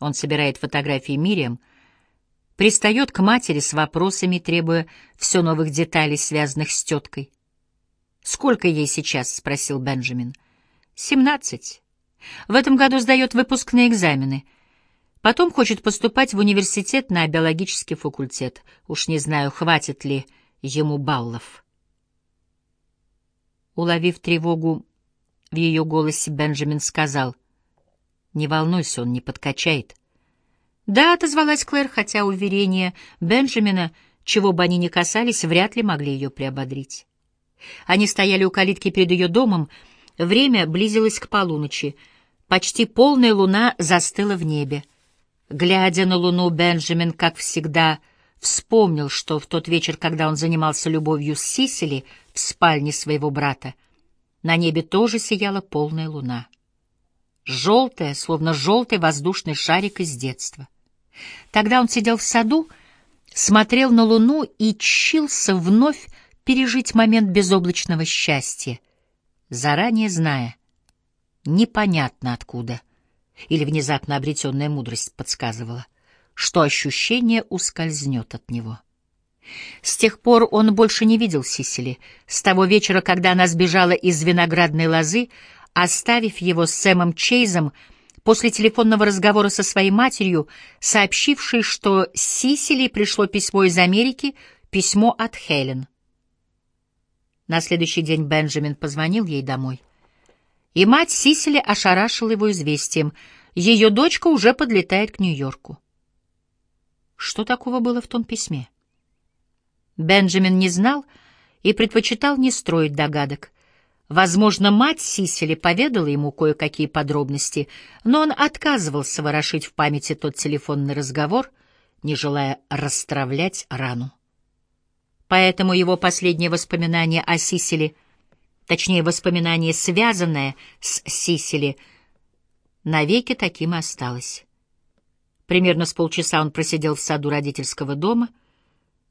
Он собирает фотографии Мириам, пристает к матери с вопросами, требуя все новых деталей, связанных с теткой. «Сколько ей сейчас?» — спросил Бенджамин. «Семнадцать. В этом году сдает выпускные экзамены. Потом хочет поступать в университет на биологический факультет. Уж не знаю, хватит ли ему баллов». Уловив тревогу в ее голосе, Бенджамин сказал, «Не волнуйся, он не подкачает». «Да», — отозвалась Клэр, хотя уверения Бенджамина, чего бы они ни касались, вряд ли могли ее приободрить. Они стояли у калитки перед ее домом, время близилось к полуночи, почти полная луна застыла в небе. Глядя на луну, Бенджамин, как всегда, вспомнил, что в тот вечер, когда он занимался любовью с Сисили в спальне своего брата, на небе тоже сияла полная луна. Желтая, словно желтый воздушный шарик из детства. Тогда он сидел в саду, смотрел на луну и чился вновь пережить момент безоблачного счастья, заранее зная, непонятно откуда, или внезапно обретенная мудрость подсказывала, что ощущение ускользнет от него. С тех пор он больше не видел Сисили. С того вечера, когда она сбежала из виноградной лозы, оставив его с Сэмом Чейзом после телефонного разговора со своей матерью, сообщившей, что Сисили пришло письмо из Америки, письмо от Хелен. На следующий день Бенджамин позвонил ей домой. И мать Сисили ошарашила его известием. Ее дочка уже подлетает к Нью-Йорку. Что такого было в том письме? Бенджамин не знал и предпочитал не строить догадок. Возможно, мать Сисили поведала ему кое-какие подробности, но он отказывался ворошить в памяти тот телефонный разговор, не желая расстравлять рану. Поэтому его последнее воспоминание о Сисили, точнее, воспоминание, связанное с Сисили, навеки таким и осталось. Примерно с полчаса он просидел в саду родительского дома,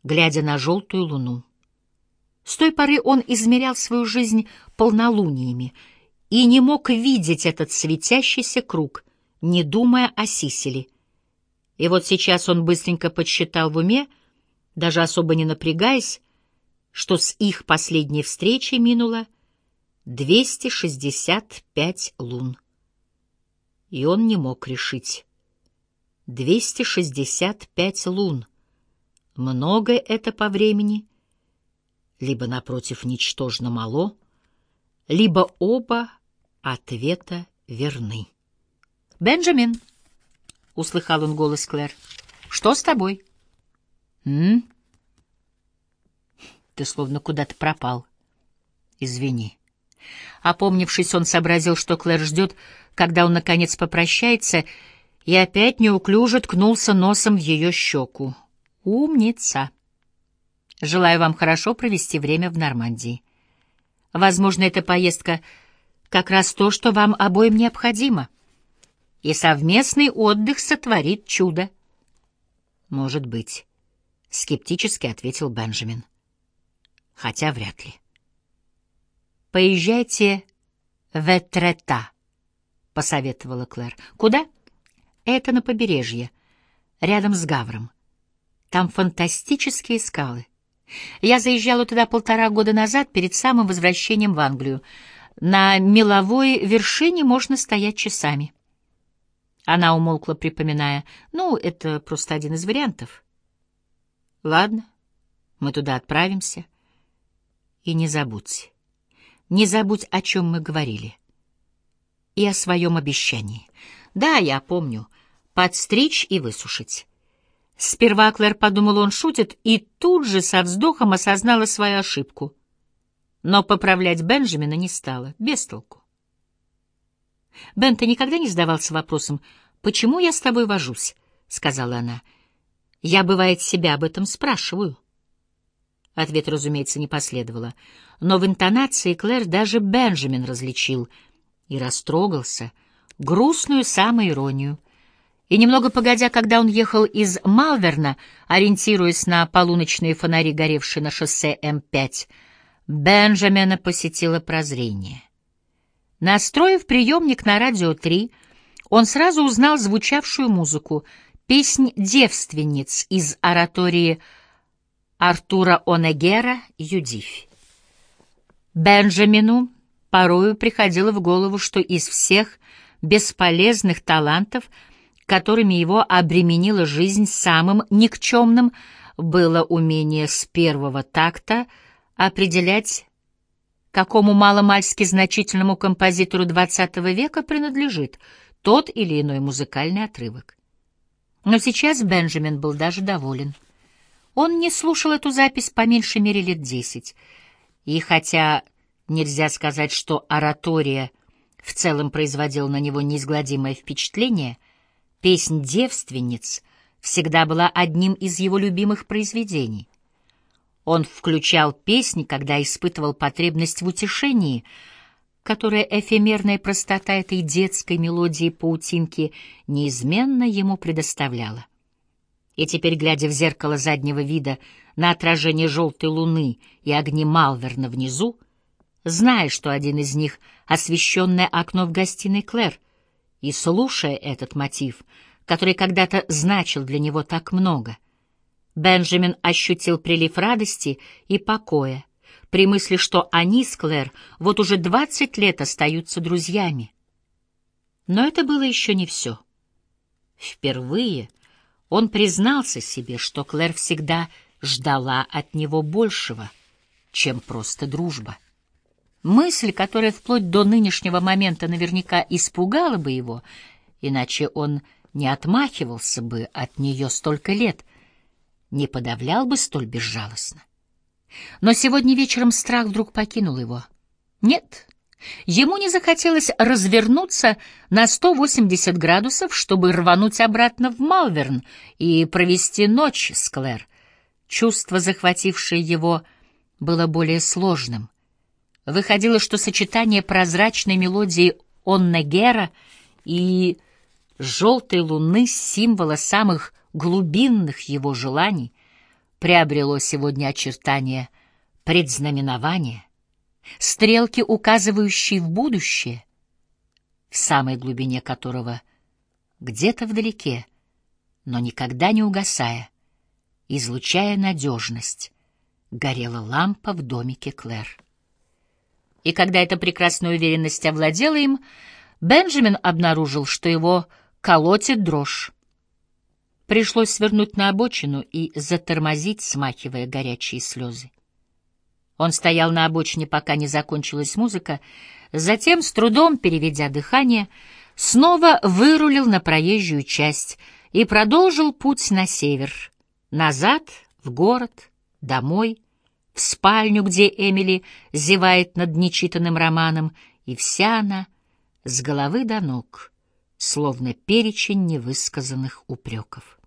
глядя на желтую луну. С той поры он измерял свою жизнь полнолуниями и не мог видеть этот светящийся круг, не думая о Сиселе. И вот сейчас он быстренько подсчитал в уме, даже особо не напрягаясь, что с их последней встречи минуло 265 лун. И он не мог решить. 265 лун. Много это по времени либо, напротив, ничтожно мало, либо оба ответа верны. «Бенджамин!» — услыхал он голос Клэр. «Что с тобой?» «М? Ты словно куда-то пропал. Извини». Опомнившись, он сообразил, что Клэр ждет, когда он, наконец, попрощается, и опять неуклюже ткнулся носом в ее щеку. «Умница!» Желаю вам хорошо провести время в Нормандии. Возможно, эта поездка как раз то, что вам обоим необходимо. И совместный отдых сотворит чудо. Может быть, скептически ответил Бенджамин. Хотя вряд ли. Поезжайте в Этрета, посоветовала Клэр. Куда? Это на побережье, рядом с Гавром. Там фантастические скалы. Я заезжала туда полтора года назад, перед самым возвращением в Англию. На меловой вершине можно стоять часами. Она умолкла, припоминая. Ну, это просто один из вариантов. Ладно, мы туда отправимся. И не забудь. Не забудь, о чем мы говорили. И о своем обещании. Да, я помню. Подстричь и высушить. Сперва Клэр подумала, он шутит, и тут же со вздохом осознала свою ошибку. Но поправлять Бенджамина не стала, без толку. «Бен, ты никогда не задавался вопросом, почему я с тобой вожусь?» — сказала она. «Я, бывает, себя об этом спрашиваю». Ответ, разумеется, не последовало, но в интонации Клэр даже Бенджамин различил и растрогался, грустную самоиронию — и немного погодя, когда он ехал из Малверна, ориентируясь на полуночные фонари, горевшие на шоссе М5, Бенджамина посетило прозрение. Настроив приемник на радио 3, он сразу узнал звучавшую музыку, песнь девственниц из оратории Артура Онегера «Юдивь». Бенджамину порою приходило в голову, что из всех бесполезных талантов, которыми его обременила жизнь самым никчемным, было умение с первого такта определять, какому маломальски значительному композитору XX века принадлежит тот или иной музыкальный отрывок. Но сейчас Бенджамин был даже доволен. Он не слушал эту запись по меньшей мере лет десять, и хотя нельзя сказать, что оратория в целом производила на него неизгладимое впечатление, песнь «Девственниц» всегда была одним из его любимых произведений. Он включал песни, когда испытывал потребность в утешении, которая эфемерная простота этой детской мелодии паутинки неизменно ему предоставляла. И теперь, глядя в зеркало заднего вида на отражение желтой луны и огни Малверна внизу, зная, что один из них — освещенное окно в гостиной Клэр, и слушая этот мотив — который когда-то значил для него так много. Бенджамин ощутил прилив радости и покоя при мысли, что они с Клэр вот уже двадцать лет остаются друзьями. Но это было еще не все. Впервые он признался себе, что Клэр всегда ждала от него большего, чем просто дружба. Мысль, которая вплоть до нынешнего момента наверняка испугала бы его, иначе он не отмахивался бы от нее столько лет, не подавлял бы столь безжалостно. Но сегодня вечером страх вдруг покинул его. Нет, ему не захотелось развернуться на 180 градусов, чтобы рвануть обратно в Малверн и провести ночь с Клэр. Чувство, захватившее его, было более сложным. Выходило, что сочетание прозрачной мелодии Онна Гера и желтой луны, символа самых глубинных его желаний, приобрело сегодня очертания предзнаменования, стрелки, указывающие в будущее, в самой глубине которого, где-то вдалеке, но никогда не угасая, излучая надежность, горела лампа в домике Клэр. И когда эта прекрасная уверенность овладела им, Бенджамин обнаружил, что его колотит дрожь. Пришлось свернуть на обочину и затормозить, смахивая горячие слезы. Он стоял на обочине, пока не закончилась музыка, затем, с трудом переведя дыхание, снова вырулил на проезжую часть и продолжил путь на север, назад, в город, домой, в спальню, где Эмили зевает над нечитанным романом, и вся она с головы до ног — словно перечень невысказанных упреков.